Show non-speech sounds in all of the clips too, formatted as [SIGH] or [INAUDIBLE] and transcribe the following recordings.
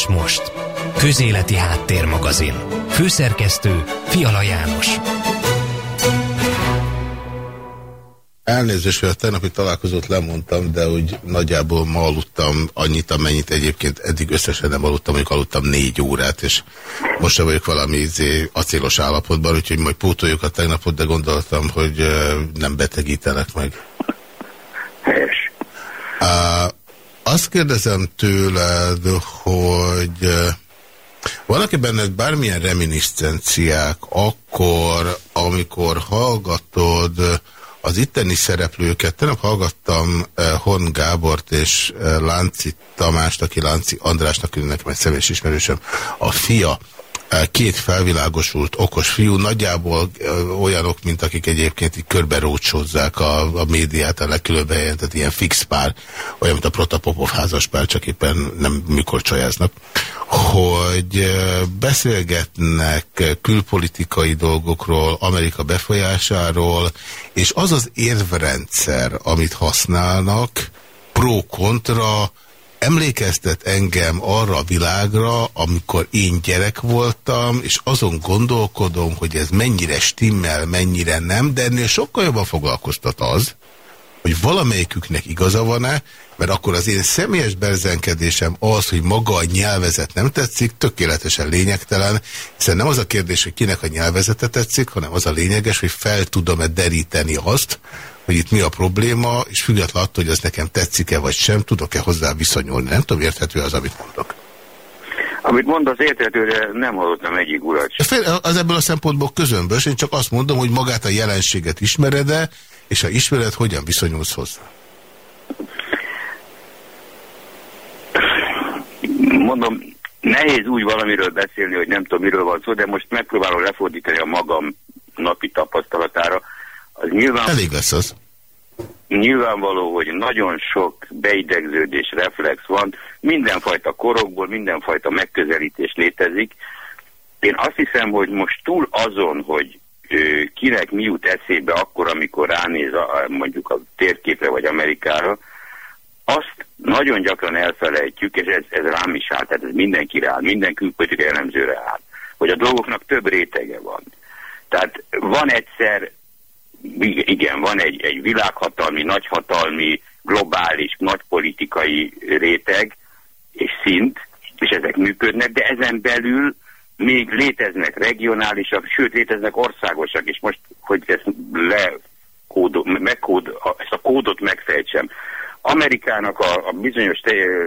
és most. Közéleti Háttérmagazin. Főszerkesztő Fiala János. Elnézést, hogy a tegnapi találkozót lemondtam, de úgy nagyjából ma aludtam annyit, amennyit egyébként eddig összesen nem aludtam, mondjuk aludtam négy órát, és most sem vagyok valami izé, acélos állapotban, úgyhogy majd pótoljuk a tegnapot, de gondoltam, hogy nem betegítenek meg. Helyes. Uh, azt kérdezem tőled, hogy vannak-e benned bármilyen reminiscenciák akkor, amikor hallgatod az itteni szereplőket, tegnap hallgattam eh, Hon Gábort és eh, Lánci Tamást, aki Lánci Andrásnak ülnek, mert személyes ismerősöm, a fia, eh, két felvilágosult, okos fiú, nagyjából olyanok, mint akik egyébként így körbe rócsózzák a, a médiát a legkülönböző helyen, tehát ilyen fix pár, olyan, mint a Protapopov házas pár, csak éppen nem mikor csajáznak. Hogy beszélgetnek külpolitikai dolgokról, Amerika befolyásáról, és az az érvrendszer, amit használnak, pro-kontra, emlékeztet engem arra a világra, amikor én gyerek voltam, és azon gondolkodom, hogy ez mennyire stimmel, mennyire nem, de ennél sokkal jobban foglalkoztat az, hogy valamelyiküknek igaza van-e, mert akkor az én személyes berzenkedésem az, hogy maga a nyelvezet nem tetszik, tökéletesen lényegtelen, hiszen nem az a kérdés, hogy kinek a nyelvezete tetszik, hanem az a lényeges, hogy fel tudom-e deríteni azt, hogy itt mi a probléma, és függetlenül attól, hogy az nekem tetszik-e vagy sem, tudok-e hozzá viszonyulni. Nem tudom, érthető az, amit mondok. Amit mond az érthető, de nem hallottam egyik urat. Az ebből a szempontból közömbös, én csak azt mondom, hogy magát a jelenséget ismered-e, és ha ismered, hogyan viszonyulsz hozzá? mondom, nehéz úgy valamiről beszélni, hogy nem tudom, miről van szó, de most megpróbálom lefordítani a magam napi tapasztalatára. Az nyilván... Elég lesz az. Nyilvánvaló, hogy nagyon sok beidegződés, reflex van, mindenfajta korokból, mindenfajta megközelítés létezik. Én azt hiszem, hogy most túl azon, hogy kinek mi jut eszébe akkor, amikor ránéz a, mondjuk a térképre vagy Amerikára, azt nagyon gyakran elfelejtjük, és ez, ez rám is áll, tehát ez mindenki áll, minden külpolitikai elemzőre áll, hogy a dolgoknak több rétege van. Tehát van egyszer, igen, van egy, egy világhatalmi, nagyhatalmi, globális, nagypolitikai réteg és szint, és ezek működnek, de ezen belül még léteznek regionálisak, sőt léteznek országosak, és most, hogy ezt le kódo, megkód, ezt a kódot megfejtsem. Amerikának a, a bizonyos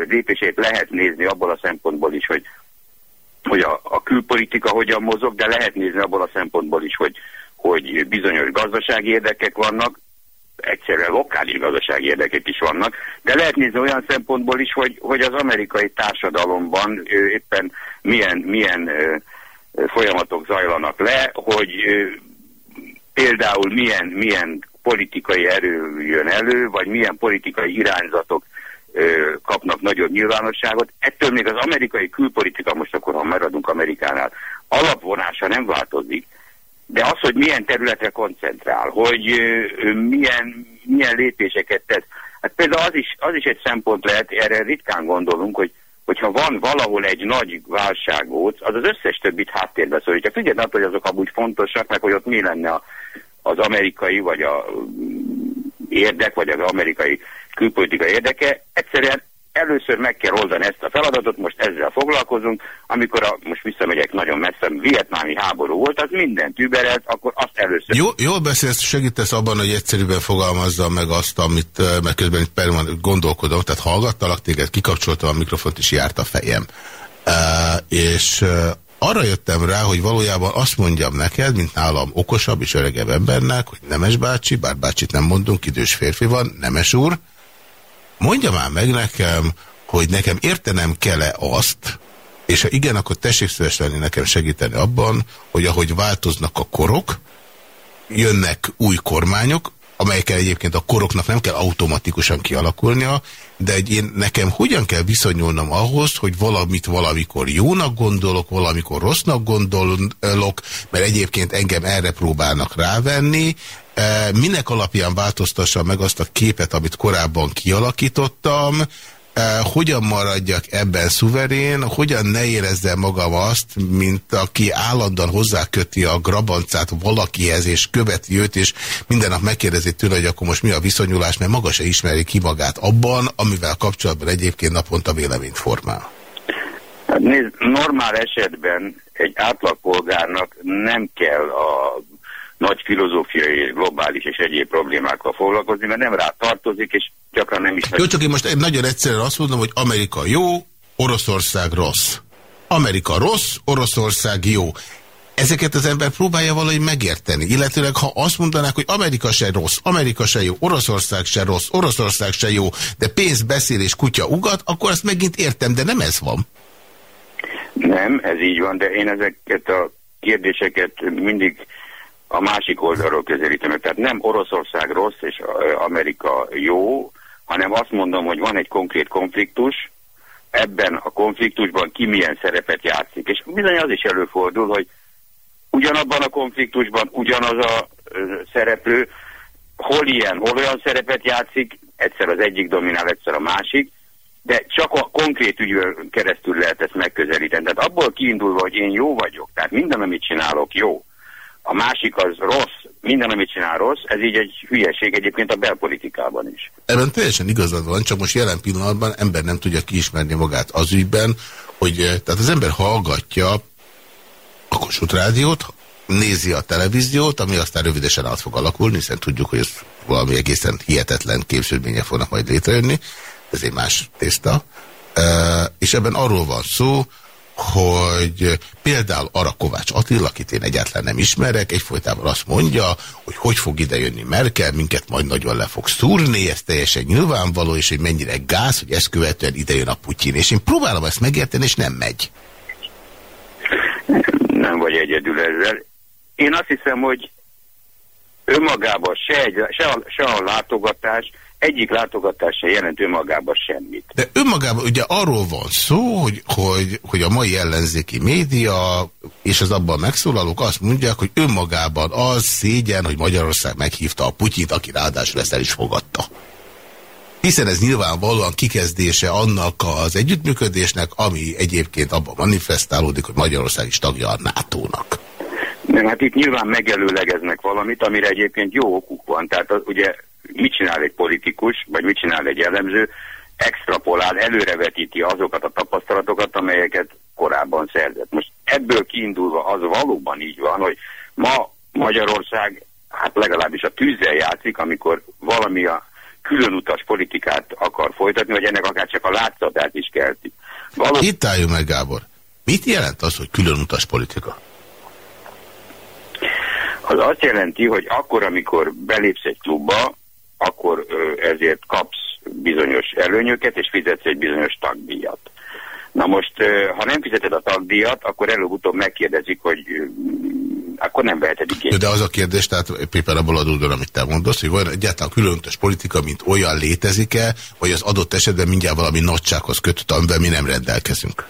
lépését lehet nézni abból a szempontból is, hogy, hogy a, a külpolitika hogyan mozog, de lehet nézni abból a szempontból is, hogy, hogy bizonyos gazdasági érdekek vannak, egyszerűen lokális gazdasági érdekek is vannak, de lehet nézni olyan szempontból is, hogy, hogy az amerikai társadalomban éppen milyen, milyen folyamatok zajlanak le, hogy például milyen, milyen politikai erő jön elő, vagy milyen politikai irányzatok kapnak nagyobb nyilvánosságot. Ettől még az amerikai külpolitika, most akkor ha maradunk Amerikánál, alapvonása nem változik, de az, hogy milyen területre koncentrál, hogy milyen, milyen lépéseket tesz. Hát például az is, az is egy szempont lehet, erre ritkán gondolunk, hogy hogyha van valahol egy nagy válságóc, az az összes többit háttérbe. Hogyha függetlenül attól, hogy azok amúgy fontosak, meg hogy ott mi lenne a az amerikai, vagy a mm, érdek, vagy az amerikai külpolitika érdeke, egyszerűen először meg kell oldani ezt a feladatot, most ezzel foglalkozunk, amikor a, most visszamegyek nagyon messze, vietnámi háború volt, az minden tűberelt, akkor azt először... Jó, jól beszélsz, segítesz abban, hogy egyszerűen fogalmazzam meg azt, amit, meg közben itt gondolkodom, tehát hallgattalak téged, kikapcsoltam a mikrofont, és járt a fejem. Uh, és arra jöttem rá, hogy valójában azt mondjam neked, mint nálam okosabb és öregebb embernek, hogy Nemes bácsi, bár bácsit nem mondunk, idős férfi van, Nemes úr, mondja már meg nekem, hogy nekem értenem kell-e azt, és ha igen, akkor tessék szíves lenni nekem segíteni abban, hogy ahogy változnak a korok, jönnek új kormányok, amelyekkel egyébként a koroknak nem kell automatikusan kialakulnia, de egy én, nekem hogyan kell viszonyulnom ahhoz, hogy valamit valamikor jónak gondolok, valamikor rossznak gondolok, mert egyébként engem erre próbálnak rávenni, minek alapján változtassa meg azt a képet, amit korábban kialakítottam, hogyan maradjak ebben szuverén, hogyan ne érezze magam azt, mint aki állandóan hozzáköti a grabancát valakihez, és követi őt, és minden nap megkérdezi tőle, hogy akkor most mi a viszonyulás, mert maga se ismeri ki magát abban, amivel kapcsolatban egyébként naponta véleményt formál. Hát nézd, normál esetben egy átlagpolgárnak nem kell a nagy filozófiai, globális és egyéb problémákkal foglalkozni, mert nem rá tartozik, és gyakran nem is... Jó, csak én most nagyon egyszerűen azt mondom, hogy Amerika jó, Oroszország rossz. Amerika rossz, Oroszország jó. Ezeket az ember próbálja valahogy megérteni. Illetőleg, ha azt mondanák, hogy Amerika se rossz, Amerika se jó, Oroszország se rossz, Oroszország se jó, de pénz beszél és kutya ugat, akkor azt megint értem, de nem ez van. Nem, ez így van, de én ezeket a kérdéseket mindig a másik oldalról közelítem. Tehát nem Oroszország rossz és Amerika jó, hanem azt mondom, hogy van egy konkrét konfliktus, ebben a konfliktusban ki milyen szerepet játszik. És bizony az is előfordul, hogy ugyanabban a konfliktusban ugyanaz a szereplő, hol ilyen, hol olyan szerepet játszik, egyszer az egyik dominál, egyszer a másik, de csak a konkrét ügyön keresztül lehet ezt megközelíteni. Tehát abból kiindulva, hogy én jó vagyok, tehát minden, amit csinálok, jó, a másik az rossz, minden, amit csinál rossz, ez így egy hülyeség egyébként a belpolitikában is. Ebben teljesen igazad van, csak most jelen pillanatban ember nem tudja kiismerni magát az ügyben, hogy eh, tehát az ember hallgatja a Kossuth rádiót, nézi a televíziót, ami aztán rövidesen át fog alakulni, hiszen tudjuk, hogy ez valami egészen hihetetlen képződmények fognak majd létrejönni, ez egy más tészta, uh, és ebben arról van szó, hogy például Ara Kovács Attila, akit én egyáltalán nem ismerek, egyfolytában azt mondja, hogy hogy fog idejönni Merkel, minket majd nagyon le fog szúrni, ez teljesen nyilvánvaló, és hogy mennyire gáz, hogy ezt követően idejön a Putyin. És én próbálom ezt megérteni, és nem megy. Nem vagy egyedül ezzel. Én azt hiszem, hogy önmagában se, egy, se, a, se a látogatás, egyik látogatás se jelent önmagában semmit. De önmagában ugye arról van szó, hogy, hogy, hogy a mai ellenzéki média és az abban megszólalók azt mondják, hogy önmagában az szégyen, hogy Magyarország meghívta a Putyint, aki ráadásul ezt el is fogadta. Hiszen ez nyilvánvalóan kikezdése annak az együttműködésnek, ami egyébként abban manifestálódik, hogy Magyarország is tagja a NATO-nak. Nem, hát itt nyilván megelőlegeznek valamit, amire egyébként jó okuk van. Tehát az, ugye mit csinál egy politikus, vagy mit csinál egy elemző, extrapolál, előrevetíti azokat a tapasztalatokat, amelyeket korábban szerzett. Most ebből kiindulva az valóban így van, hogy ma Magyarország hát legalábbis a tűzzel játszik, amikor valami a különutas politikát akar folytatni, vagy ennek akár csak a látszatát is kelti. Való... Itt álljunk meg, Gábor. Mit jelent az, hogy különutas politika? Az azt jelenti, hogy akkor, amikor belépsz egy klubba, akkor ezért kapsz bizonyos előnyöket, és fizetsz egy bizonyos tagdíjat. Na most, ha nem fizeted a tagdíjat, akkor előbb-utóbb megkérdezik, hogy akkor nem veheted igénybe. De az a kérdés, tehát Péper abból adódóan, amit te mondasz, hogy van egyáltalán különös politika, mint olyan létezik-e, vagy az adott esetben mindjárt valami nagysághoz kötött, amivel mi nem rendelkezünk?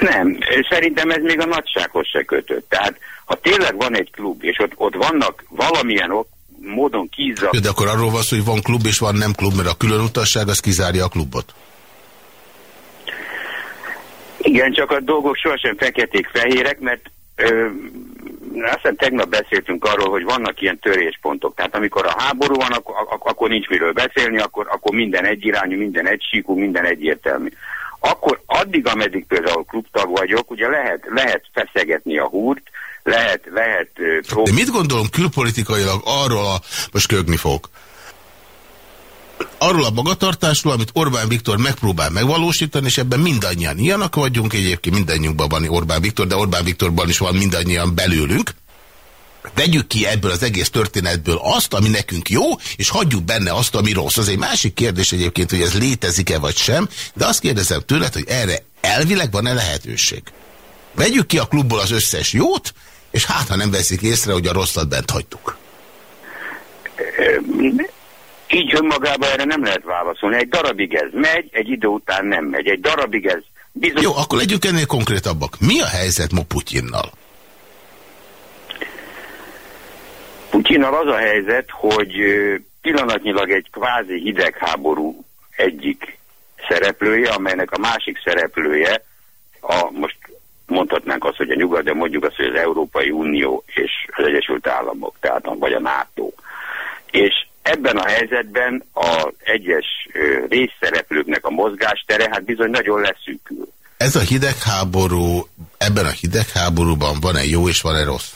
Nem, szerintem ez még a nagysághoz se kötött. Tehát ha tényleg van egy klub, és ott, ott vannak valamilyen ok, módon kízzak... De akkor arról van szó, hogy van klub és van nem klub, mert a külön utasság az kizárja a klubot. Igen, csak a dolgok sohasem feketék-fehérek, mert ö, azt hiszem tegnap beszéltünk arról, hogy vannak ilyen töréspontok. Tehát amikor a háború van, akkor, akkor nincs miről beszélni, akkor, akkor minden egyirányú, minden egysíkú, minden egyértelmű akkor addig, ameddig például klubtag vagyok, ugye lehet, lehet feszegetni a húrt, lehet, lehet... De mit gondolom külpolitikailag arról a... Most kögni fog. Arról a magatartásról, amit Orbán Viktor megpróbál megvalósítani, és ebben mindannyian ilyenek vagyunk, egyébként mindannyiunkban van Orbán Viktor, de Orbán Viktorban is van mindannyian belőlünk. Vegyük ki ebből az egész történetből azt, ami nekünk jó, és hagyjuk benne azt, ami rossz. Az egy másik kérdés egyébként, hogy ez létezik-e vagy sem, de azt kérdezem tőled, hogy erre elvileg van-e lehetőség. Vegyük ki a klubból az összes jót, és hát, ha nem veszik észre, hogy a rosszat bent hagytuk. Így önmagában erre nem lehet válaszolni. Egy darabig ez megy, egy idő után nem megy. Egy darabig ez bizony... Jó, akkor legyünk ennél konkrétabbak. Mi a helyzet ma Putyinnal? Putyinnal az a helyzet, hogy pillanatnyilag egy kvázi hidegháború egyik szereplője, amelynek a másik szereplője, a, most mondhatnánk azt, hogy a nyugat, de mondjuk azt, hogy az Európai Unió és az Egyesült Államok, tehát vagy a NATO. És ebben a helyzetben az egyes részszereplőknek a mozgástere hát bizony nagyon leszűkül. Ez a hidegháború, ebben a hidegháborúban van-e jó és van-e rossz?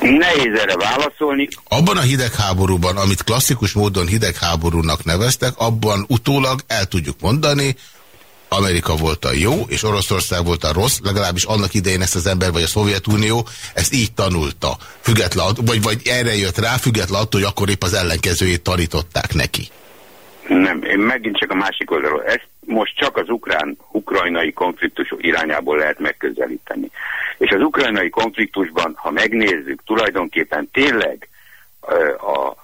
Nehéz erre válaszolni. Abban a hidegháborúban, amit klasszikus módon hidegháborúnak neveztek, abban utólag el tudjuk mondani, Amerika volt a jó, és Oroszország volt a rossz, legalábbis annak idején ezt az ember, vagy a Szovjetunió ezt így tanulta. Független, vagy, vagy erre jött rá, független attól, hogy akkor épp az ellenkezőjét tanították neki. Nem, én megint csak a másik oldalról. Ezt most csak az ukrán-ukrajnai konfliktus irányából lehet megközelíteni. És az ukrajnai konfliktusban, ha megnézzük, tulajdonképpen tényleg a,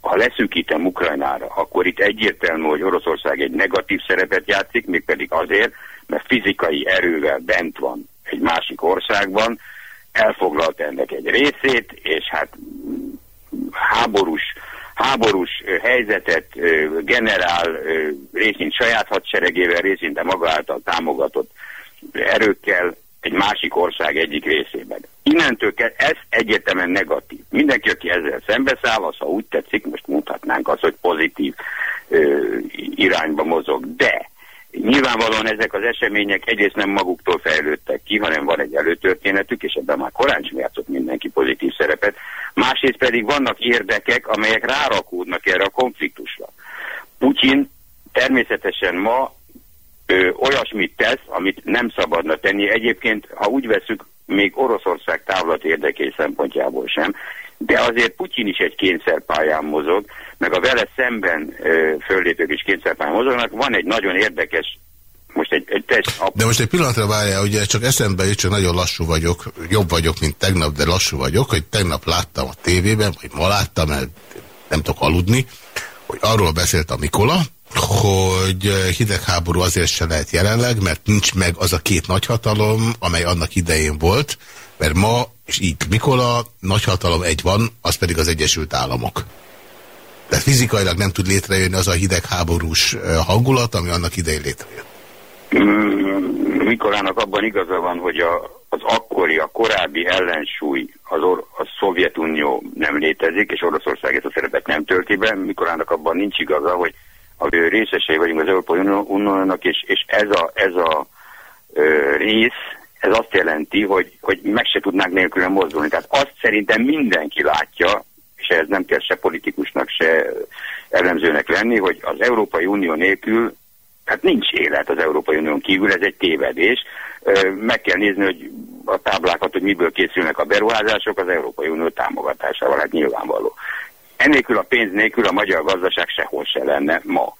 ha leszűkítem Ukrajnára, akkor itt egyértelmű, hogy Oroszország egy negatív szerepet játszik, mégpedig azért, mert fizikai erővel bent van egy másik országban, elfoglalt ennek egy részét, és hát háborús háborús helyzetet generál részint saját hadseregével, részint de maga által támogatott erőkkel egy másik ország egyik részében. Innentől kell, ez egyértelműen negatív. Mindenki, aki ezzel szembeszáll, az, ha úgy tetszik, most mutatnánk azt, hogy pozitív ö, irányba mozog. De Nyilvánvalóan ezek az események egyrészt nem maguktól fejlődtek ki, hanem van egy előtörténetük, és ebben már korán sem játszott mindenki pozitív szerepet. Másrészt pedig vannak érdekek, amelyek rárakódnak erre a konfliktusra. Putyin természetesen ma ö, olyasmit tesz, amit nem szabadna tenni. Egyébként, ha úgy veszük, még Oroszország távlat érdekei szempontjából sem, de azért Putyin is egy kényszerpályán mozog, meg a vele szemben ö, föllépők is kényszerpályán mozognak. Van egy nagyon érdekes most egy, egy test... De most egy pillanatra várjál, ugye csak eszembe jut, csak nagyon lassú vagyok, jobb vagyok, mint tegnap, de lassú vagyok, hogy tegnap láttam a tévében, vagy ma láttam, mert nem tudok aludni, hogy arról beszélt a Mikola, hogy hidegháború azért se lehet jelenleg, mert nincs meg az a két nagyhatalom, amely annak idején volt, mert ma, és így Mikola, nagyhatalom egy van, az pedig az Egyesült Államok. Tehát fizikailag nem tud létrejönni az a hidegháborús hangulat, ami annak idején létrejött. Mm, Mikolának abban igaza van, hogy a, az akkori, a korábbi ellensúly az, or, a Szovjetunió nem létezik, és Oroszország ezt a szerepet nem tölti be. Mikolának abban nincs igaza, hogy a részesei vagyunk az Európai Uniónak, és, és ez a, ez a ö, rész, ez azt jelenti, hogy, hogy meg se tudnánk nélkül mozdulni. Tehát azt szerintem mindenki látja, és ez nem kell se politikusnak, se elemzőnek lenni, hogy az Európai Unió nélkül hát nincs élet az Európai Unión kívül, ez egy tévedés. Meg kell nézni, hogy a táblákat, hogy miből készülnek a beruházások az Európai Unió támogatásával, hát nyilvánvaló. Ennélkül a pénz nélkül a magyar gazdaság sehol se lenne ma.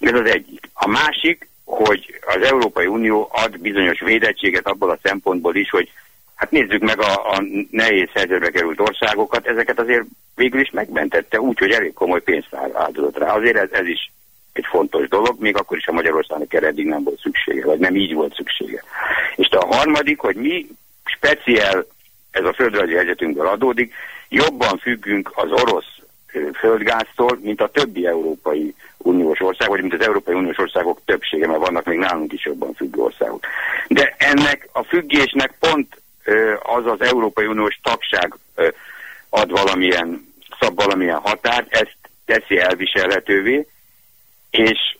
Ez az egyik. A másik, hogy az Európai Unió ad bizonyos védettséget abból a szempontból is, hogy hát nézzük meg a, a nehéz helyzetbe került országokat, ezeket azért végül is megmentette úgy, hogy elég komoly pénzt áldozott rá. Azért ez, ez is egy fontos dolog, még akkor is a Magyarországnak erre eddig nem volt szüksége, vagy nem így volt szüksége. És a harmadik, hogy mi speciál ez a földrajzi helyzetünkből adódik, jobban függünk az orosz földgáztól, mint a többi Európai Uniós ország, vagy mint az Európai Uniós országok többsége, mert vannak még nálunk is jobban függő országok. De ennek a függésnek pont az az Európai Uniós tagság ad valamilyen, szab valamilyen határt, ezt teszi elviselhetővé, és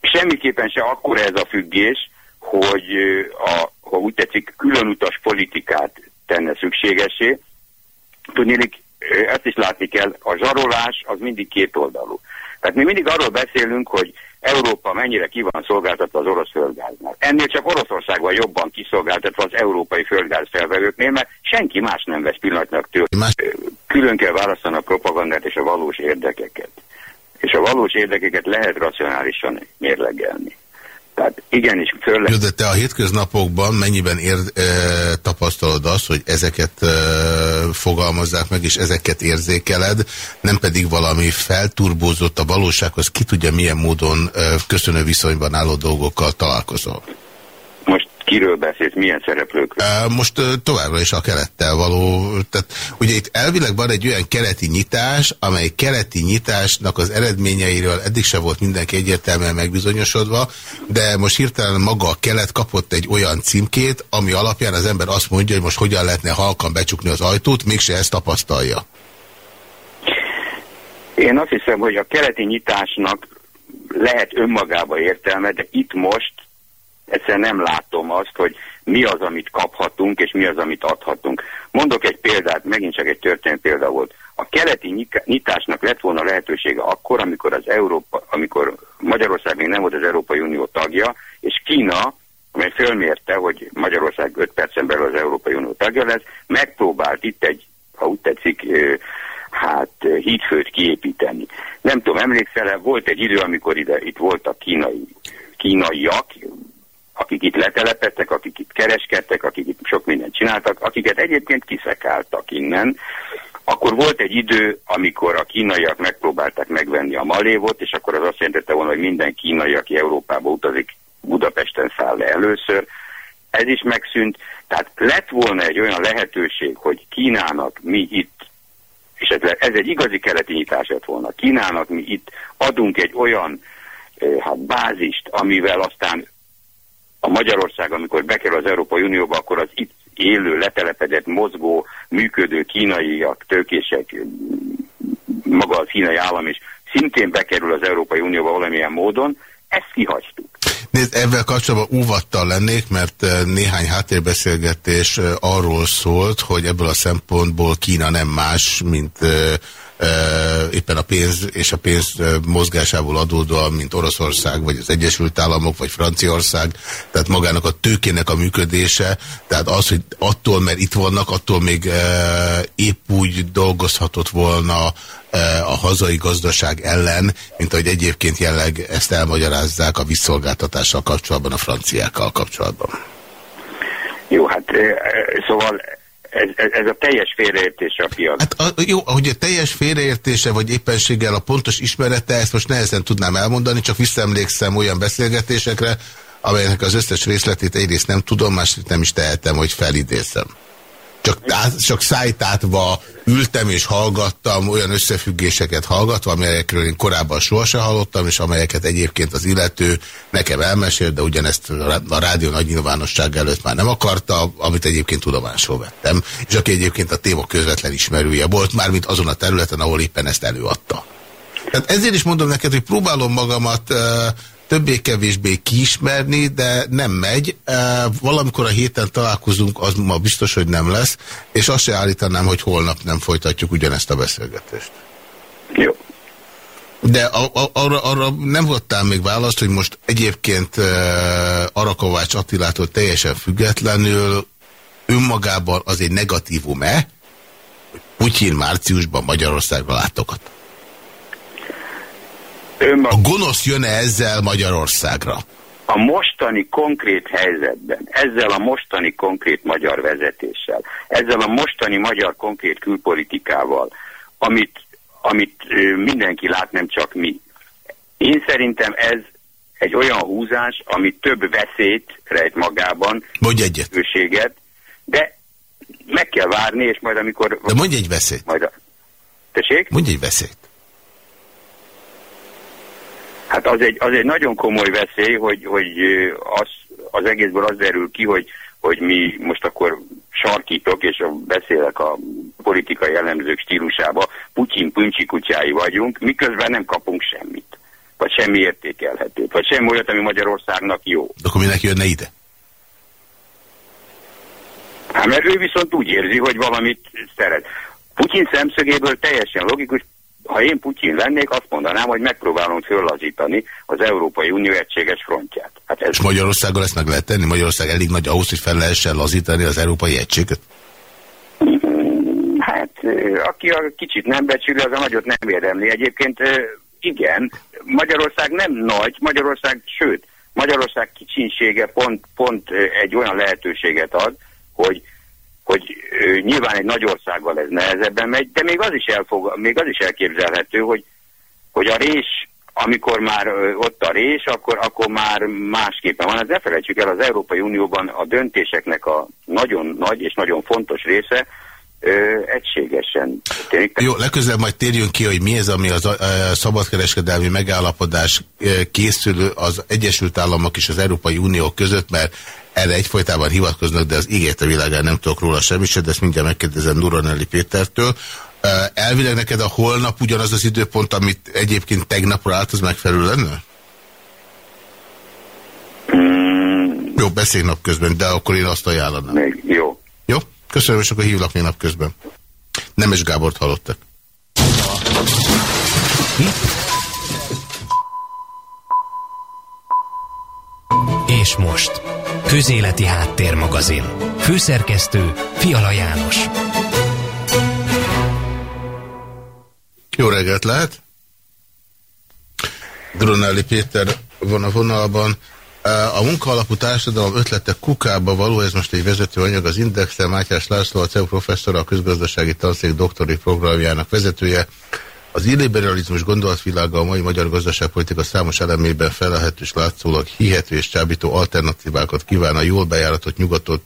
semmiképpen se akkor ez a függés, hogy a, ha úgy tetszik, különutas politikát tenne szükségesé. Tudnélik, ezt is látni kell, a zsarolás az mindig két oldalú. Tehát mi mindig arról beszélünk, hogy Európa mennyire ki van szolgáltatva az orosz földgáznál. Ennél csak Oroszországban jobban kiszolgáltatva az európai földgáz felvevőknél, mert senki más nem vesz pillanatnak tőle. Külön kell választani a propagandát és a valós érdekeket. És a valós érdekeket lehet racionálisan mérlegelni. Tehát igenis föl lehet. De te a hétköznapokban mennyiben ér, e, tapasztalod azt, hogy ezeket e, fogalmazzák meg, és ezeket érzékeled, nem pedig valami felturbózott a valósághoz, ki tudja milyen módon e, köszönő viszonyban álló dolgokkal találkozol? Kiről beszélsz, milyen szereplőkről? Most továbbra is a kelettel való, tehát ugye itt elvileg van egy olyan keleti nyitás, amely keleti nyitásnak az eredményeiről eddig se volt mindenki egyértelműen megbizonyosodva, de most hirtelen maga a kelet kapott egy olyan címkét, ami alapján az ember azt mondja, hogy most hogyan lehetne halkan becsukni az ajtót, mégse ezt tapasztalja. Én azt hiszem, hogy a keleti nyitásnak lehet önmagába értelme, de itt most egyszerűen nem látom azt, hogy mi az, amit kaphatunk, és mi az, amit adhatunk. Mondok egy példát, megint csak egy történet példa volt. A keleti nyitásnak lett volna lehetősége akkor, amikor az Európa, amikor Magyarország még nem volt az Európai Unió tagja, és Kína, amely fölmérte, hogy Magyarország 5 percen belül az Európai Unió tagja lesz, megpróbált itt egy, ha úgy tetszik, hát hídfőt kiépíteni. Nem tudom, emlékszel-e, volt egy idő, amikor ide, itt voltak kínai, kínaiak, akik itt letelepettek, akik itt kereskedtek, akik itt sok mindent csináltak, akiket egyébként kiszekáltak innen. Akkor volt egy idő, amikor a kínaiak megpróbálták megvenni a malévot, és akkor az azt jelentette volna, hogy minden kínai, aki Európába utazik, Budapesten száll le először. Ez is megszűnt. Tehát lett volna egy olyan lehetőség, hogy Kínának mi itt, és ez egy igazi keleti nyitás lett volna, Kínának mi itt adunk egy olyan eh, hát bázist, amivel aztán a Magyarország, amikor bekerül az Európai Unióba, akkor az itt élő, letelepedett, mozgó, működő kínaiak, tőkések, maga a kínai állam is szintén bekerül az Európai Unióba valamilyen módon, ezt kihagytuk. Nézd, ezzel kapcsolatban óvattal lennék, mert eh, néhány háttérbeszélgetés eh, arról szólt, hogy ebből a szempontból Kína nem más, mint eh, éppen a pénz és a pénz mozgásából adódóan, mint Oroszország, vagy az Egyesült Államok, vagy Franciaország, tehát magának a tőkének a működése, tehát az, hogy attól, mert itt vannak, attól még épp úgy dolgozhatott volna a hazai gazdaság ellen, mint ahogy egyébként jelleg ezt elmagyarázzák a visszolgáltatással kapcsolatban, a franciákkal kapcsolatban. Jó, hát szóval ez, ez, a teljes félreértése a piac. Hát a, jó, hogy a teljes félreértése, vagy éppenséggel a pontos ismerete, ezt most nehezen tudnám elmondani, csak visszaemlékszem olyan beszélgetésekre, amelynek az összes részletét egyrészt nem tudom, másrészt nem is tehetem, hogy felidézem. Csak, csak szájtátva ültem és hallgattam, olyan összefüggéseket hallgatva, amelyekről én korábban sohasem hallottam, és amelyeket egyébként az illető nekem elmesélt, de ugyanezt a rádió nagy nyilvánosság előtt már nem akarta, amit egyébként tudomásul vettem, és aki egyébként a téma közvetlen ismerője volt, mármint azon a területen, ahol éppen ezt előadta. Tehát ezért is mondom neked, hogy próbálom magamat többé-kevésbé kiismerni, de nem megy. Valamikor a héten találkozunk, az ma biztos, hogy nem lesz, és azt se állítanám, hogy holnap nem folytatjuk ugyanezt a beszélgetést. Jó. De arra, arra nem voltál még választ, hogy most egyébként Arakovács Attilától teljesen függetlenül önmagában az egy negatívum-e, hogy Putyin márciusban Magyarországra látogat? Önmag... A gonosz jön-e ezzel Magyarországra? A mostani konkrét helyzetben, ezzel a mostani konkrét magyar vezetéssel, ezzel a mostani magyar konkrét külpolitikával, amit, amit mindenki lát, nem csak mi. Én szerintem ez egy olyan húzás, ami több veszélyt rejt magában. Mondj egyet. De meg kell várni, és majd amikor... De mondj egy veszélyt. Majd a... Tessék? Mondj egy veszélyt. Hát az egy, az egy nagyon komoly veszély, hogy, hogy az, az egészből az derül ki, hogy, hogy mi most akkor sarkítok, és beszélek a politikai elemzők stílusába, Putyin püncsi kutyái vagyunk, miközben nem kapunk semmit. Vagy semmi értékelhetőt, vagy semmi olyat, ami Magyarországnak jó. De akkor minek jönne ide? Hát mert ő viszont úgy érzi, hogy valamit szeret. Putyin szemszögéből teljesen logikus, ha én Putyin lennék, azt mondanám, hogy megpróbálom föllazítani az Európai Unió egységes frontját. Hát ez És Magyarországgal ezt meg lehet tenni? Magyarország elég nagy ahhoz, hogy fel lehessen lazítani az Európai Egységet? Hát, aki a kicsit nem becsüli, az a nagyot nem érdemli. Egyébként igen, Magyarország nem nagy, Magyarország, sőt, Magyarország kicsinsége pont, pont egy olyan lehetőséget ad, hogy hogy ö, nyilván egy nagy országgal ez nehezebben megy, de még az is, elfog, még az is elképzelhető, hogy, hogy a rés amikor már ott a rés, akkor, akkor már másképpen van. Hát ne felejtsük el, az Európai Unióban a döntéseknek a nagyon nagy és nagyon fontos része ö, egységesen. Jó, legközelebb majd térjünk ki, hogy mi ez, ami az a, szabadkereskedelmi megállapodás készül az Egyesült Államok és az Európai Unió között, mert erre egyfolytában hivatkoznak, de az ígért a világán nem tudok róla semmit de ezt mindjárt megkérdezem Nuronelli Pétertől. Elvileg neked a holnap ugyanaz az időpont, amit egyébként tegnapra állt, az megfelelő lenne? Mm. Jó, beszélj napközben, de akkor én azt ajánlanám. Még, jó. Jó? Köszönöm, és akkor hívlak még napközben. Nemes Gábort hallottak. És most, Közéleti Háttérmagazin. Főszerkesztő Fiala János. Jó reggelt lehet! Dronelli Péter van a vonalban. A munkaalapú társadalom ötlete kukába való, ez most egy vezető anyag az Indexel, Mátyás László, a CEU professzora, a közgazdasági tanszék doktori programjának vezetője. Az illiberalizmus gondolatvilága a mai magyar gazdaságpolitika számos elemében felelhető és látszólag hihető és csábító alternatívákat kíván a jól bejáratott nyugatot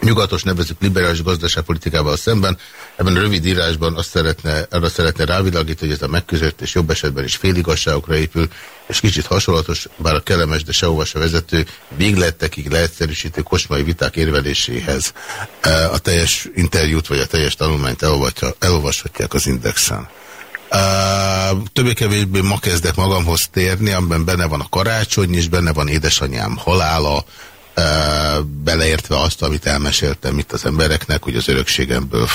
nyugatos nevezük liberális gazdaságpolitikával szemben. Ebben a rövid írásban azt szeretne, arra szeretne rávilágítani, hogy ez a megközelítés jobb esetben is féligasságokra épül, és kicsit hasonlatos, bár a kellemes, de sehova se vezető, véglettekig leegyszerűsítő kosmai viták érveléséhez. E, a teljes interjút vagy a teljes tanulmányt elolvashatják az Indexen. Uh, Többé-kevésbé ma kezdek magamhoz térni, amiben benne van a karácsony, és benne van édesanyám halála, beleértve azt, amit elmeséltem itt az embereknek, hogy az örökségemből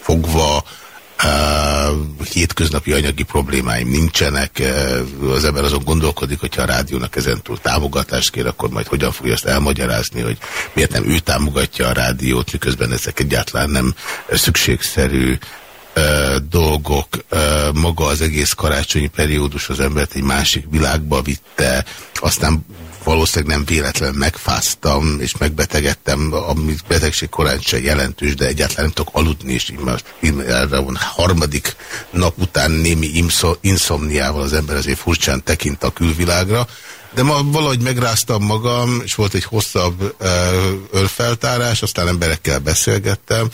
fogva uh, hétköznapi anyagi problémáim nincsenek, uh, az ember azon gondolkodik, hogyha a rádiónak ezentúl támogatást kér, akkor majd hogyan fogja azt elmagyarázni, hogy miért nem ő támogatja a rádiót, miközben ezek egyáltalán nem szükségszerű uh, dolgok, maga az egész karácsonyi periódus az embert egy másik világba vitte, aztán valószínűleg nem véletlen megfáztam, és megbetegedtem, ami betegség korán se jelentős, de egyáltalán nem tudok aludni, és erre van. Harmadik nap után némi inszomniával az ember azért furcsán tekint a külvilágra, de ma valahogy megráztam magam, és volt egy hosszabb ölfeltárás, aztán emberekkel beszélgettem,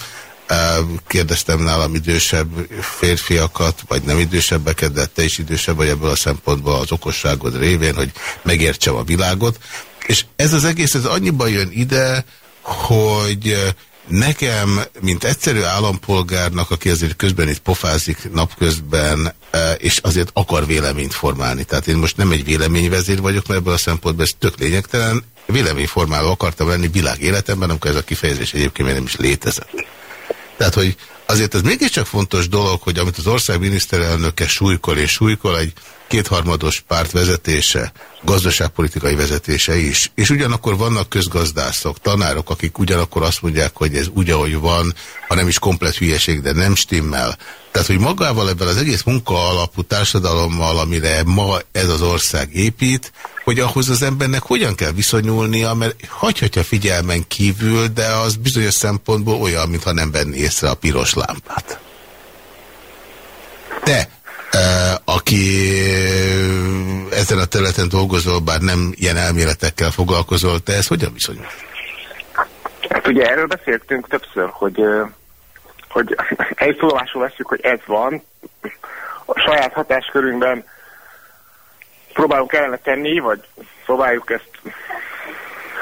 Kérdeztem nálam idősebb férfiakat, vagy nem idősebbeket, de te is idősebb vagy ebből a szempontból az okosságod révén, hogy megértsem a világot. És ez az egész, ez annyiban jön ide, hogy nekem, mint egyszerű állampolgárnak, aki azért közben itt pofázik napközben, és azért akar véleményt formálni. Tehát én most nem egy véleményvezér vagyok, mert ebből a szempontból ez tök lényegtelen. Véleményformáló akartam lenni világ életemben, amikor ez a kifejezés egyébként nem is létezett. Tehát, hogy azért ez mégiscsak fontos dolog, hogy amit az ország miniszterelnöke súlykol és súlykol, egy kétharmados párt vezetése, gazdaságpolitikai vezetése is. És ugyanakkor vannak közgazdászok, tanárok, akik ugyanakkor azt mondják, hogy ez úgy, ahogy van, ha nem is komplet hülyeség, de nem stimmel. Tehát, hogy magával ebben az egész munka alapú társadalommal, amire ma ez az ország épít, hogy ahhoz az embernek hogyan kell viszonyulnia, mert hagyhatja figyelmen kívül, de az bizonyos szempontból olyan, mintha nem venni észre a piros lámpát. Te, aki ezen a területen dolgozol, bár nem ilyen elméletekkel foglalkozol, te ezt hogyan viszonyul? Hát ugye erről beszéltünk többször, hogy, hogy [LAUGHS] egy tudomásul veszük, hogy ez van, a saját hatáskörünkben próbálunk ellene tenni, vagy próbáljuk ezt...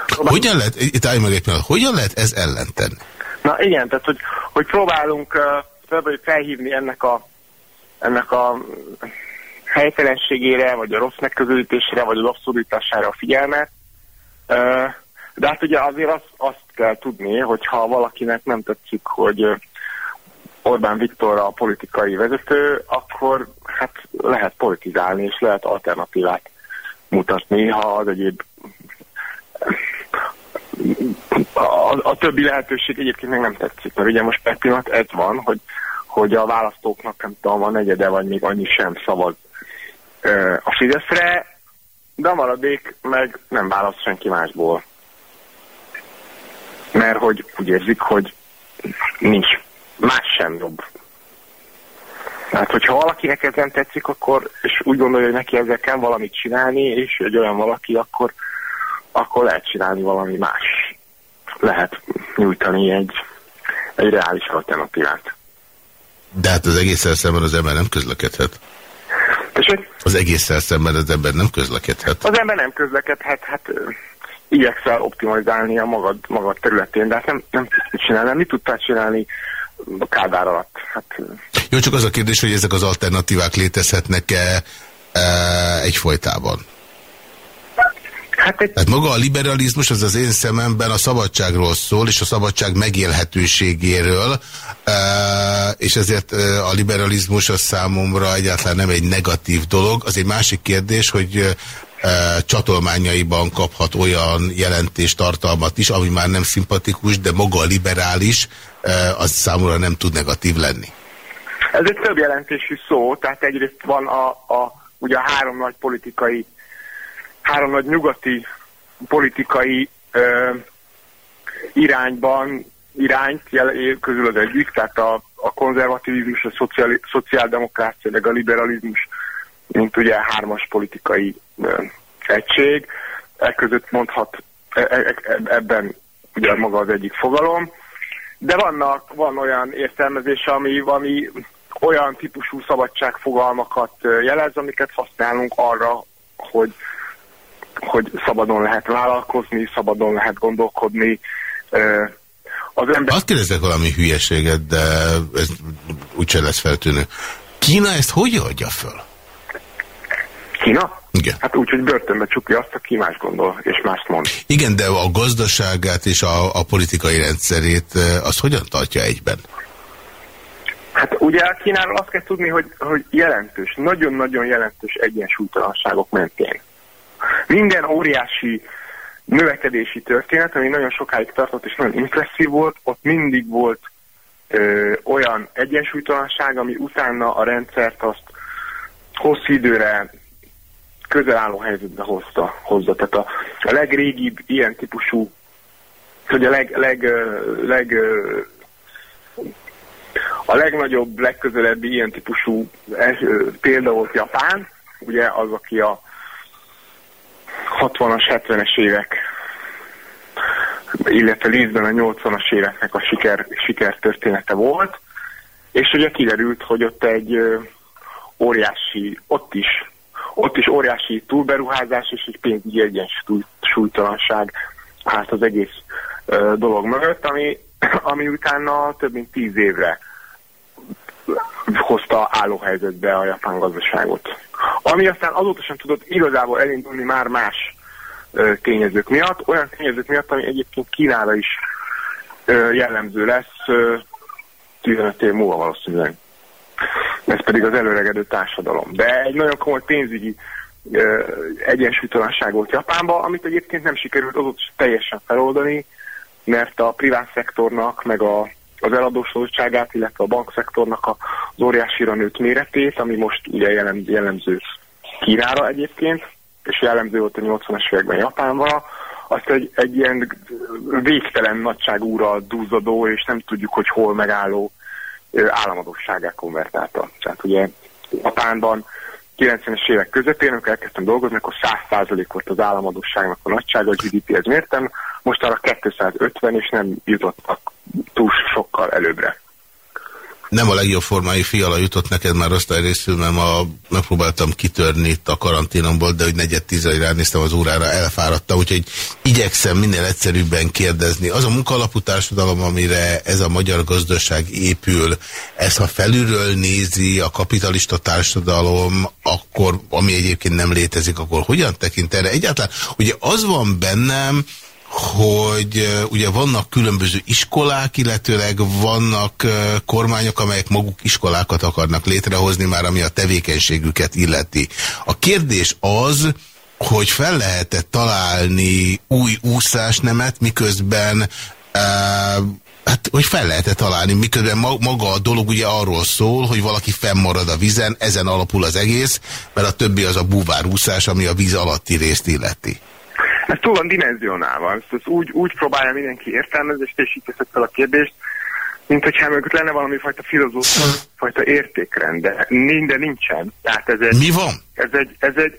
Próbáljuk... Hogyan lehet, itt állj meg egy pillanat, hogyan lehet ez ellen tenni? Na igen, tehát hogy, hogy próbálunk uh, felhívni ennek a, ennek a helytelenségére, vagy a rossz megközelítésére, vagy az abszurditására a figyelmet. Uh, de hát ugye azért azt, azt kell tudni, hogyha valakinek nem tetszik, hogy Orbán Viktor a politikai vezető, akkor hát lehet politizálni, és lehet alternatívát mutatni, ha az egyéb a, a többi lehetőség egyébként még nem tetszik, mert ugye most per pillanat ez van, hogy, hogy a választóknak nem tudom, a negyede vagy még annyi sem szavaz ö, a Fideszre, de a maradék meg nem választ senki másból. Mert hogy úgy érzik, hogy nincs más sem jobb. Hát, hogyha valakinek ez nem tetszik, akkor, és úgy gondolja, hogy neki ezzel kell valamit csinálni, és egy olyan valaki, akkor, akkor lehet csinálni valami más. Lehet nyújtani egy, egy reális alternatívát. De hát az egész szemben az ember nem közlekedhet. Tessék? Az egész szemben az ember nem közlekedhet. Az ember nem közlekedhet, hát igyekszel optimalizálni a magad, magad területén, de hát nem, nem tudsz csinálni. Mit tudtál csinálni a kádár alatt? Hát, Jó, csak az a kérdés, hogy ezek az alternatívák létezhetnek-e e, egyfolytában? Hát egy... Tehát maga a liberalizmus az az én szememben a szabadságról szól, és a szabadság megélhetőségéről, és ezért a liberalizmus az számomra egyáltalán nem egy negatív dolog. Az egy másik kérdés, hogy csatolmányaiban kaphat olyan jelentést, tartalmat is, ami már nem szimpatikus, de maga a liberális, az számomra nem tud negatív lenni. Ez egy több jelentésű szó, tehát egyrészt van a, a, ugye a három nagy politikai, három nagy nyugati politikai ö, irányban, irányt közül az egyik, tehát a, a konzervativizmus, a szociál, szociáldemokrácia, meg a liberalizmus, mint ugye hármas politikai ö, egység. E között mondhat, e, e, e, ebben ugye maga az egyik fogalom. De vannak, van olyan értelmezés, ami, ami olyan típusú szabadságfogalmakat jelez, amiket használunk arra, hogy, hogy szabadon lehet vállalkozni, szabadon lehet gondolkodni. Az ember... Azt kérdezek valami hülyeséget, de ez úgyse lesz feltűnő. Kína ezt hogy adja föl? Kína? Igen. Hát úgy, hogy börtönbe csukja azt, aki más gondol, és mást mond. Igen, de a gazdaságát és a, a politikai rendszerét az hogyan tartja egyben? Hát ugye Kínáról azt kell tudni, hogy, hogy jelentős, nagyon-nagyon jelentős egyensúlytalanságok mentén. Minden óriási növekedési történet, ami nagyon sokáig tartott és nagyon impresszív volt, ott mindig volt ö, olyan egyensúlytalanság, ami utána a rendszert azt hosszú időre közel álló helyzetbe hozta, hozza. Tehát a, a legrégibb ilyen típusú, hogy a leg, leg, leg a legnagyobb, legközelebbi ilyen típusú példa volt Japán, ugye az, aki a 60-as, 70-es évek, illetve részben a 80-as éveknek a siker, siker története volt, és ugye kiderült, hogy ott egy óriási, ott is, ott is óriási túlberuházás és egy pénzügyi egyensúlytalanság állt az egész dolog mögött, ami, ami utána több mint tíz évre hozta állóhelyzetbe a japán gazdaságot. Ami aztán azóta sem tudott igazából elindulni már más tényezők miatt, olyan tényezők miatt, ami egyébként Kínára is jellemző lesz ö, 15 év múlva valószínűleg. Ez pedig az előregedő társadalom. De egy nagyon komoly pénzügyi egyensúlytalanság volt Japánban, amit egyébként nem sikerült azóta teljesen feloldani, mert a privát szektornak, meg a az eladósodottságát, illetve a bankszektornak az óriásira nőtt méretét, ami most ugye jellemző Kínára egyébként, és jellemző volt a 80-as években Japánban, azt egy, egy ilyen végtelen nagyságúra dúzadó, és nem tudjuk, hogy hol megálló államadóságá konvertálta. Tehát ugye Japánban 90-es évek közepén, amikor elkezdtem dolgozni, akkor 100% volt az államadóságnak a nagysága, a GDP-hez mértem, most arra 250, és nem jutottak túl sokkal előbbre. Nem a legjobb formájú fiala jutott neked már azt a részül, mert ma megpróbáltam kitörni itt a karanténomból, de hogy negyed tízre ránéztem az órára, elfáradtam, úgyhogy igyekszem minél egyszerűbben kérdezni. Az a munkalapú társadalom, amire ez a magyar gazdaság épül, ez ha felülről nézi a kapitalista társadalom, akkor, ami egyébként nem létezik, akkor hogyan tekint erre? Egyáltalán, ugye az van bennem, hogy ugye vannak különböző iskolák, illetőleg vannak kormányok, amelyek maguk iskolákat akarnak létrehozni, már ami a tevékenységüket illeti. A kérdés az, hogy fel lehet-e találni új úszásnemet, miközben uh, Hát, hogy fel lehet-e találni, miközben maga a dolog ugye arról szól, hogy valaki fennmarad a vízen, ezen alapul az egész, mert a többi az a búvárúszás, ami a víz alatti részt illeti. Ez túl van dimenzionálva. Ezt, ezt úgy, úgy próbálja mindenki értelmezni, és így teszed fel a kérdést, mint hogyha mögött lenne valami fajta filozófia, fajta értékrend, de minden nincsen. Tehát ez egy, Mi van? Ez egy, ez egy,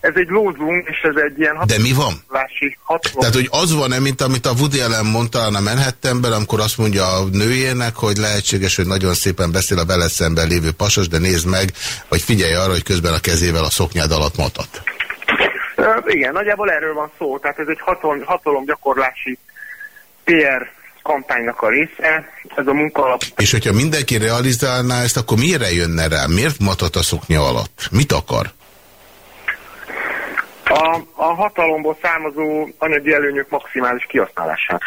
ez egy lózunk, és ez egy ilyen De mi van? hatalmas... Tehát, hogy az van-e, mint amit a Woody Allen mondta a Manhattanben, amikor azt mondja a nőjének, hogy lehetséges, hogy nagyon szépen beszél a vele szemben lévő pasas, de nézd meg, vagy figyelj arra, hogy közben a kezével a szoknyád alatt matat. Igen, nagyjából erről van szó. Tehát ez egy hatalom, hatalomgyakorlási PR kampánynak a része, ez a munka alap. És hogyha mindenki realizálná ezt, akkor mire jönne rá? Miért matat a szoknya alatt? Mit akar? A, a hatalomból származó anyagi előnyök maximális kihasználását.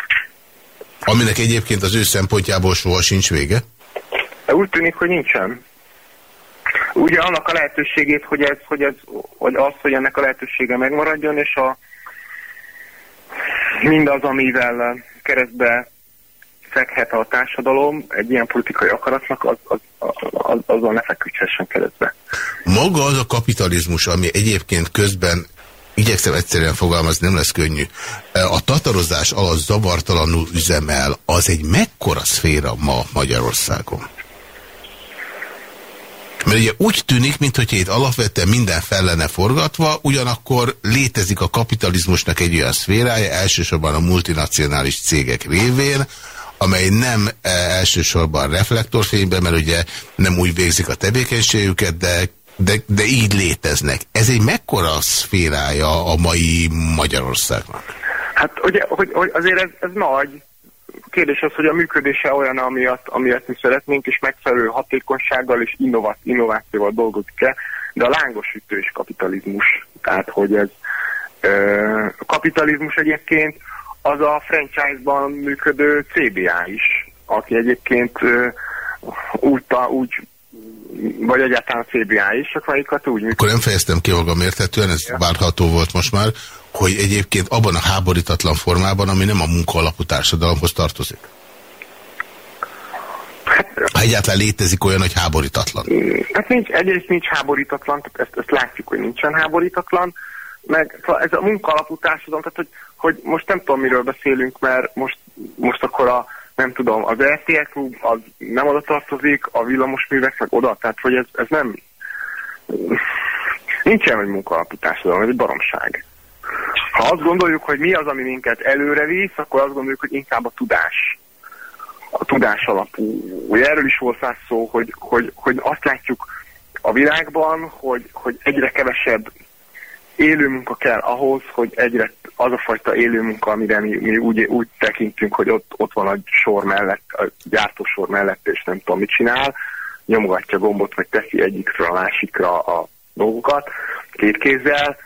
Aminek egyébként az ő szempontjából soha sincs vége? Úgy tűnik, hogy nincsen. Ugye annak a lehetőségét, hogy, ez, hogy, ez, hogy az, hogy ennek a lehetősége megmaradjon, és a mindaz, amivel keresztbe fekhet a társadalom egy ilyen politikai akaratnak, az, az, az, azon ne feküdhessen keresztbe. Maga az a kapitalizmus, ami egyébként közben igyekszem egyszerűen fogalmazni, nem lesz könnyű. A tatarozás alatt zavartalanul üzemel, az egy mekkora szféra ma Magyarországon? Mert ugye úgy tűnik, mintha itt alapvetően minden fel forgatva, ugyanakkor létezik a kapitalizmusnak egy olyan szférája, elsősorban a multinacionális cégek révén, amely nem e, elsősorban reflektorfényben, mert ugye nem úgy végzik a tevékenységüket, de, de, de így léteznek. Ez egy mekkora szférája a mai Magyarországnak? Hát ugye, hogy, hogy azért ez, ez nagy, kérdés az, hogy a működése olyan, amiatt, amiatt mi szeretnénk, és megfelelő hatékonysággal és innovat, innovációval dolgozik-e, de a lángos ütő is kapitalizmus. Tehát, hogy ez ö, a kapitalizmus egyébként az a franchise-ban működő CBA is, aki egyébként ö, úgy, úgy vagy egyáltalán a CBA is, csak melyikat úgy működik. Akkor nem fejeztem ki magam érthetően, ez ja. várható volt most már, hogy egyébként abban a háborítatlan formában, ami nem a munka alapú társadalomhoz tartozik. Hát, ha egyáltalán létezik olyan, hogy háborítatlan. Hát nincs, egyrészt nincs háborítatlan, tehát ezt, ezt látjuk, hogy nincsen háborítatlan, meg szóval ez a munka alapú társadalom, tehát hogy, hogy most nem tudom, miről beszélünk, mert most, most akkor a nem tudom, az RTL klub az nem oda tartozik, a villamosművek meg oda, tehát hogy ez, ez nem nincsen egy munkaalapú társadalom, ez egy baromság. Ha azt gondoljuk, hogy mi az, ami minket előre visz, akkor azt gondoljuk, hogy inkább a tudás. A tudás alapú. Ugye erről is volt száz szó, hogy, hogy, hogy azt látjuk a világban, hogy, hogy egyre kevesebb élő munka kell ahhoz, hogy egyre az a fajta élő munka, amire mi, mi úgy, úgy tekintünk, hogy ott, ott van a sor mellett, a gyártósor mellett, és nem tudom, mit csinál, nyomogatja gombot, vagy teszi egyikről a másikra a dolgokat két kézzel,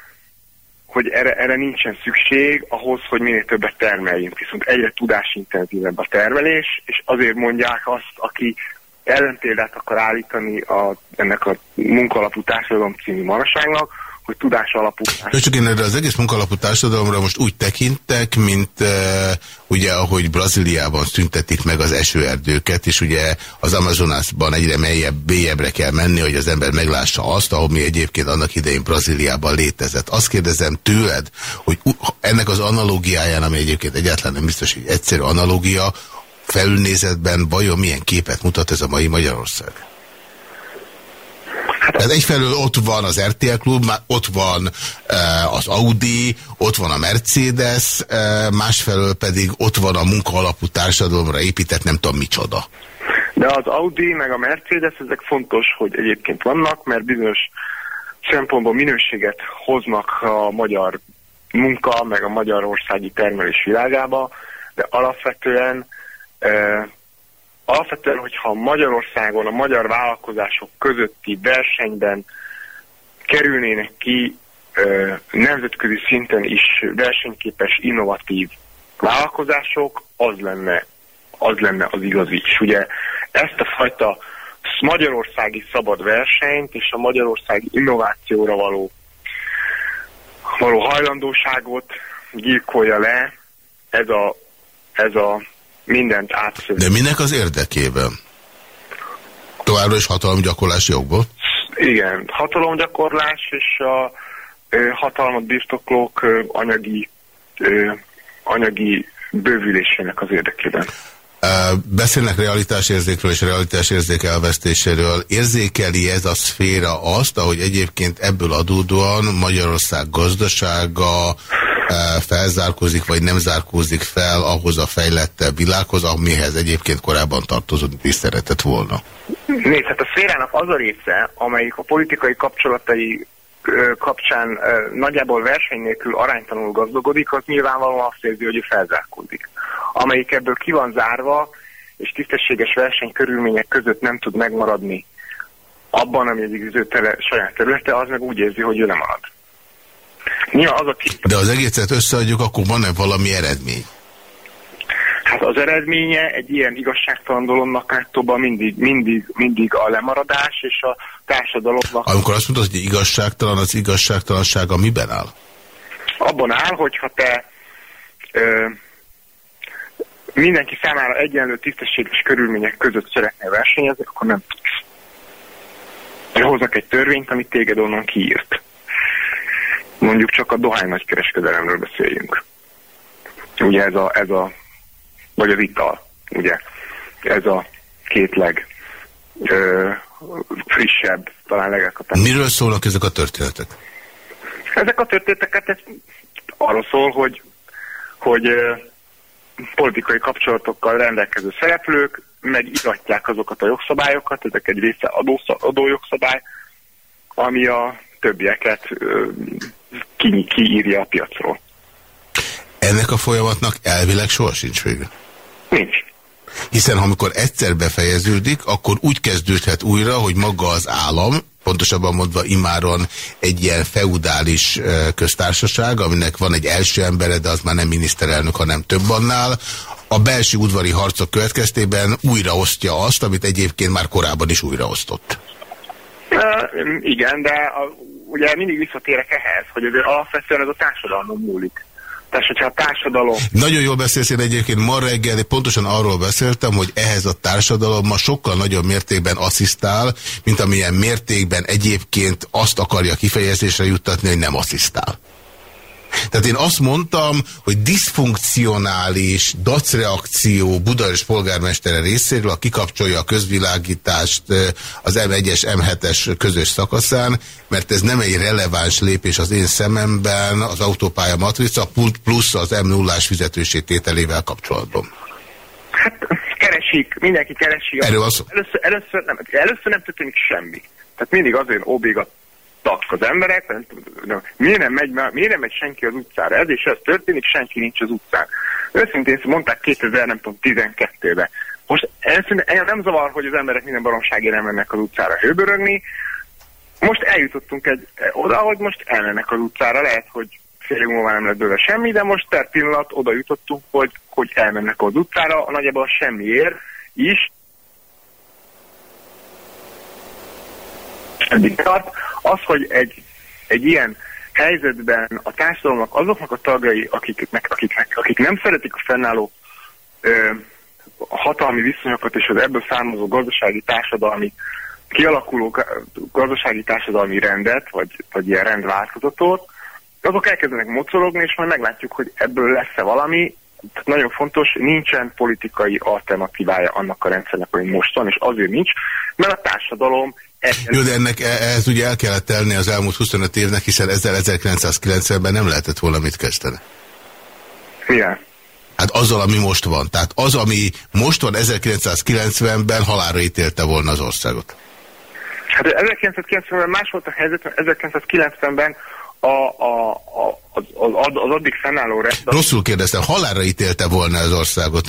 hogy erre, erre nincsen szükség ahhoz, hogy minél többet termeljünk. Viszont egyre tudásintenzívebb a termelés, és azért mondják azt, aki ellentéldát akar állítani a, ennek a munkalapú társadalom című maraságnak, hogy tudás alapú. De csak én erre az egész munkalapú társadalomra most úgy tekintek, mint uh, ugye ahogy Brazíliában szüntetik meg az esőerdőket, és ugye az Amazonasban egyre melyebb, bélyebbre kell menni, hogy az ember meglássa azt, ahol mi egyébként annak idején Brazíliában létezett. Azt kérdezem tőled, hogy ennek az analógiáján, ami egyébként egyáltalán nem biztos, hogy egyszerű analógia, felülnézetben vajon milyen képet mutat ez a mai Magyarország? Tehát egyfelől ott van az RTL klub, ott van e, az Audi, ott van a Mercedes, e, másfelől pedig ott van a munka alapú társadalomra épített nem tudom micsoda. De az Audi meg a Mercedes, ezek fontos, hogy egyébként vannak, mert bizonyos szempontból minőséget hoznak a magyar munka, meg a magyarországi termelés világába, de alapvetően e, alapvetően, hogyha Magyarországon a magyar vállalkozások közötti versenyben kerülnének ki ö, nemzetközi szinten is versenyképes, innovatív vállalkozások, az lenne, az lenne az igazi. És ugye ezt a fajta magyarországi szabad versenyt és a magyarországi innovációra való, való hajlandóságot gyilkolja le ez a, ez a mindent átszövi. De minek az érdekében? Továbbra is hatalomgyakorlás jogból? Igen, hatalomgyakorlás és a ö, hatalmat birtoklók ö, anyagi, ö, anyagi bővülésének az érdekében. Beszélnek realitásérzékről és realitásérzék elvesztéséről. Érzékeli ez a szféra azt, ahogy egyébként ebből adódóan Magyarország gazdasága felzárkózik, vagy nem zárkózik fel ahhoz a fejlettebb világhoz, amihez egyébként korábban tartozott és szeretett volna? Nézd, hát a szférának az a része, amelyik a politikai kapcsolatai kapcsán nagyjából verseny nélkül aránytanul gazdagodik, az nyilvánvalóan azt érzi, hogy ő felzárkózik. Amelyik ebből ki van zárva, és tisztességes verseny körülmények között nem tud megmaradni abban, ami az ő tele, saját területe, az meg úgy érzi, hogy ő nem marad. Ja, az a kép... De az egészet összeadjuk, akkor van-e valami eredmény? Hát az eredménye egy ilyen igazságtalan dolognak általában mindig, mindig, mindig a lemaradás és a társadalomnak... Amikor azt mondod, hogy igazságtalan, az igazságtalansága miben áll? Abban áll, hogyha te ö, mindenki számára egyenlő tisztességes körülmények között szeretnél versenyezni, akkor nem tudsz. Hoznak egy törvényt, amit téged onnan kiírt. Mondjuk csak a dohány nagykereskedelemről beszéljünk. Ugye ez a, ez a vagy az ital, ugye. Ez a két leg ö, frissebb, talán legelkapásbb. Miről szólnak ezek a történetek? Ezek a történeteket ez arról szól, hogy, hogy ö, politikai kapcsolatokkal rendelkező szereplők megigatják azokat a jogszabályokat, ezek egy része adó, adójogszabály, ami a többieket ki, kiírja a piacról. Ennek a folyamatnak elvileg soha sincs vége. Nincs. Hiszen amikor egyszer befejeződik, akkor úgy kezdődhet újra, hogy maga az állam, pontosabban mondva imáron egy ilyen feudális köztársaság, aminek van egy első embere, de az már nem miniszterelnök, hanem több annál, a belső udvari harcok következtében újraosztja azt, amit egyébként már korábban is újraosztott. Uh, igen, de a, ugye mindig visszatérek ehhez, hogy azért alapvetően ez a társadalmon múlik. Tehát, hogyha a társadalom... Nagyon jól beszélsz én egyébként ma reggel, pontosan arról beszéltem, hogy ehhez a társadalom ma sokkal nagyobb mértékben asszisztál, mint amilyen mértékben egyébként azt akarja kifejezésre juttatni, hogy nem asszisztál. Tehát én azt mondtam, hogy diszfunkcionális dacreakció Budaörs polgármestere részéről, a kikapcsolja a közvilágítást az M1-es, M7-es közös szakaszán, mert ez nem egy releváns lépés az én szememben az autópálya matrica plusz az M0-ás fizetősétételével kapcsolatban. Hát keresik, mindenki keresi. Erről az... először, először, nem, először nem történik semmi. Tehát mindig azért óbig a az emberek, nem tudom, miért nem, megy, miért nem megy senki az utcára? Ez és ez történik, senki nincs az utcán. Őszintén mondták 2012-ben. Most ez nem zavar, hogy az emberek minden baromságért nem mennek az utcára hőbörögni. Most eljutottunk egy oda, hogy most elmennek az utcára. Lehet, hogy fél év múlva nem lett belőle semmi, de most per pillanat oda jutottunk, hogy, hogy elmennek az utcára, nagyjából semmiért is. Eddig tart. Az, hogy egy, egy ilyen helyzetben a társadalomnak azoknak a tagjai, akiknek, akiknek, akik nem szeretik a fennálló ö, hatalmi viszonyokat és az ebből származó gazdasági társadalmi kialakuló gazdasági társadalmi rendet, vagy, vagy ilyen rendváltozatot, azok elkezdenek mocorogni, és majd meglátjuk, hogy ebből lesz-e valami. Nagyon fontos, nincsen politikai alternatívája annak a rendszernek, hogy most van, és azért nincs, mert a társadalom jó, de ennek e- ehhez ugye el kellett telni az elmúlt 25 évnek, hiszen ezzel 1990-ben nem lehetett volna mit kezdeni. Igen. Hát azzal, ami most van. Tehát az, ami most van 1990-ben halára ítélte volna az országot. Hát 1990-ben más volt a helyzet, 1990-ben a, a, a, az, az, addig fennálló rend... Rosszul kérdeztem, halára ítélte volna az országot?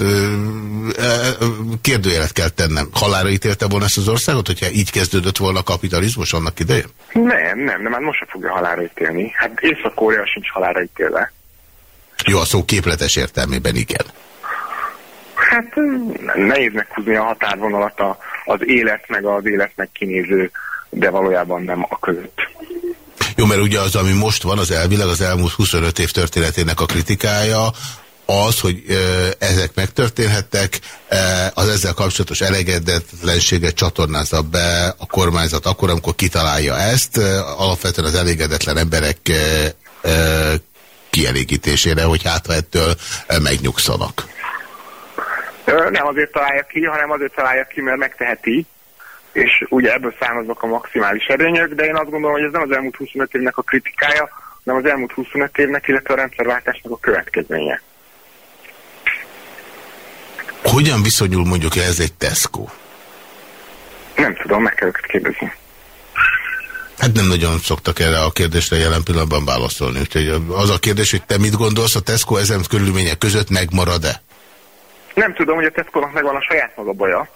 Kérdőjelet kell tennem. Halára ítélte volna ezt az országot, hogyha így kezdődött volna a kapitalizmus annak ideje? Nem, nem, nem, hát most sem fogja halára ítélni. Hát Észak-Korea sincs halára ítélve. Jó, a szó képletes értelmében igen. Hát nehéz meghúzni a határvonalat az élet meg az életnek kinéző, de valójában nem a között. Jó, mert ugye az, ami most van, az elvileg az elmúlt 25 év történetének a kritikája, az, hogy ezek megtörténhettek, az ezzel kapcsolatos elégedetlenséget csatornázza be a kormányzat akkor, amikor kitalálja ezt, alapvetően az elégedetlen emberek kielégítésére, hogy hát ettől megnyugszanak. Nem azért találja ki, hanem azért találja ki, mert megteheti, és ugye ebből származnak a maximális erőnyök, de én azt gondolom, hogy ez nem az elmúlt 25 évnek a kritikája, hanem az elmúlt 25 évnek, illetve a rendszerváltásnak a következménye. Hogyan viszonyul mondjuk ez egy Tesco? Nem tudom, meg kell őket kérdezni. Hát nem nagyon szoktak erre a kérdésre jelen pillanatban válaszolni. Úgyhogy az a kérdés, hogy te mit gondolsz, a Tesco ezen körülmények között megmarad-e? Nem tudom, hogy a Tesco-nak megvan a saját maga baja.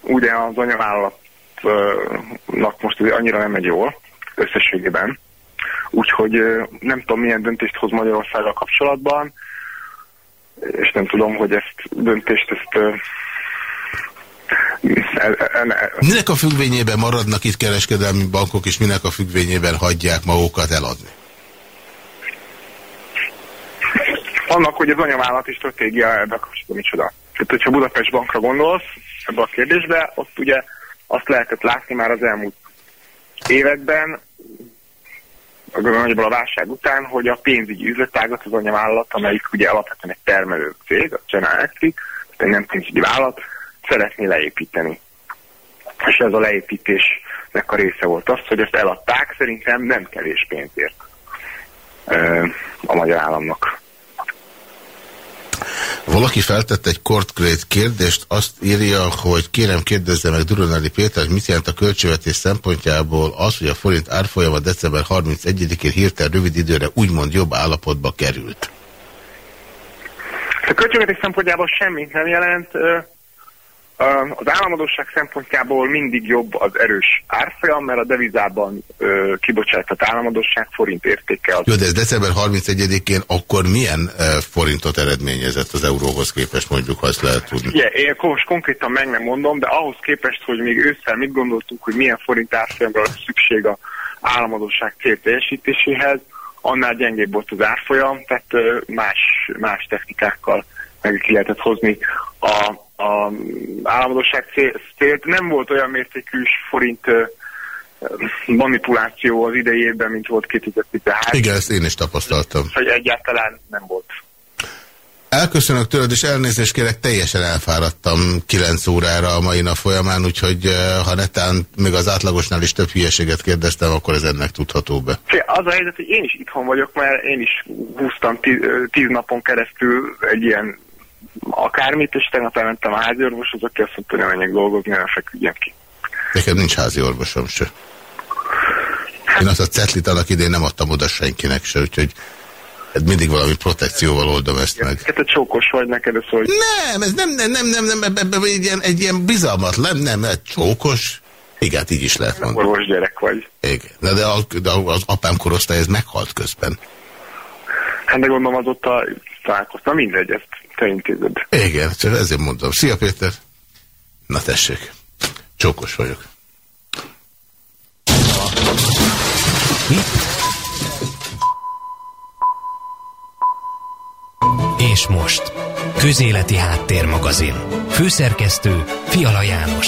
Ugye az anyavállalatnak most annyira nem megy jól összességében. Úgyhogy nem tudom, milyen döntést hoz Magyarországgal kapcsolatban, és nem tudom, hogy ezt döntést ezt Minek a függvényében maradnak itt kereskedelmi bankok, és minek a függvényében hagyják magukat eladni? Annak, hogy az anyavállalati stratégia ebben kapcsolatban micsoda. Tehát, hogyha Budapest bankra gondolsz ebbe a kérdésbe, ott ugye azt lehetett látni már az elmúlt években, nagyjából a válság után, hogy a pénzügyi üzletágat az anyavállalat, amelyik ugye alapvetően egy termelő cég, a General Electric, egy nem pénzügyi vállalat, szeretné leépíteni. És ez a leépítésnek a része volt az, hogy ezt eladták, szerintem nem kevés pénzért a magyar államnak. Valaki feltett egy kortkrét kérdést, azt írja, hogy kérem kérdezze meg Duronelli Péter, mit jelent a költségvetés szempontjából az, hogy a forint árfolyama december 31-én hirtelen rövid időre úgymond jobb állapotba került. A költségvetés szempontjából semmit nem jelent. Az államadóság szempontjából mindig jobb az erős árfolyam, mert a devizában ö, kibocsátott államadóság forint értéke. Az... Jó, de ez december 31-én akkor milyen ö, forintot eredményezett az euróhoz képest, mondjuk, ha ezt lehet tudni? Igen, én most konkrétan meg nem mondom, de ahhoz képest, hogy még ősszel mit gondoltunk, hogy milyen forint árfolyamra lesz szükség a államadóság cél teljesítéséhez, annál gyengébb volt az árfolyam, tehát ö, más, más technikákkal meg ki lehetett hozni a, a államadóság célt. Nem volt olyan mértékű forint manipuláció az idei évben, mint volt 2013. Igen, ezt én is tapasztaltam. Hogy egyáltalán nem volt. Elköszönök tőled, és elnézést kérek, teljesen elfáradtam 9 órára a mai nap folyamán, úgyhogy ha netán még az átlagosnál is több hülyeséget kérdeztem, akkor ez ennek tudható be. Az a helyzet, hogy én is itthon vagyok, mert én is húztam tíz, tíz napon keresztül egy ilyen akármit, és tegnap elmentem a házi orvoshoz, aki azt mondta, hogy nem menjek dolgozni, nem feküdjem ki. Nekem nincs házi orvosom se. Én azt a cetlit annak idén nem adtam oda senkinek se, úgyhogy hát mindig valami protekcióval oldom ezt meg. Hát te csókos vagy neked, ez hogy... Nem, ez nem, nem, nem, nem, nem ebben ebbe egy ilyen, egy ilyen bizalmatlan, nem, nem, csókos. Igen, hát így is lehet mondani. Orvos gyerek vagy. Igen, de, de, a, de az apám korosztály ez meghalt közben. Hát de gondolom azóta találkoztam, mindegy, ezt intézed. Igen, csak ezért mondom. Szia Péter! Na tessék, csókos vagyok. És most, Közéleti Háttérmagazin. Főszerkesztő Fiala János.